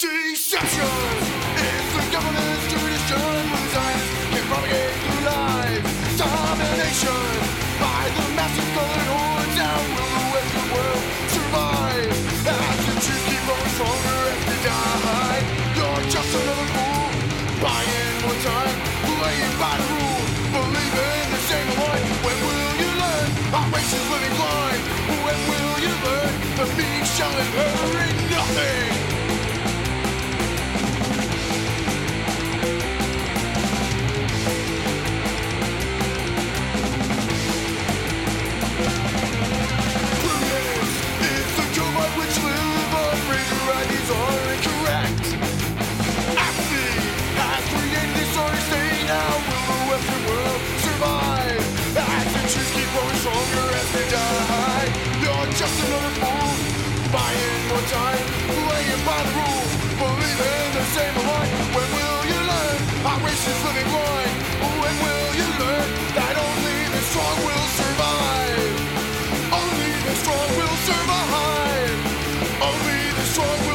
Deception is the government's tradition with science can propagate through life. Domination by the massive colored hordes out will the Western world survive. As the truth keep growing stronger as they die. You're just another fool, buying more time, playing by the rules, believing the same one. When will you learn? Our race is living blind. When will you learn? The meek shall inherit nothing. Emotions keep growing stronger as they die. You're just another fool, buying more time, playing by the rules, believing the same line. When will you learn? Our race is living blind. When will you learn that only the strong will survive? Only the strong will survive. Only the strong.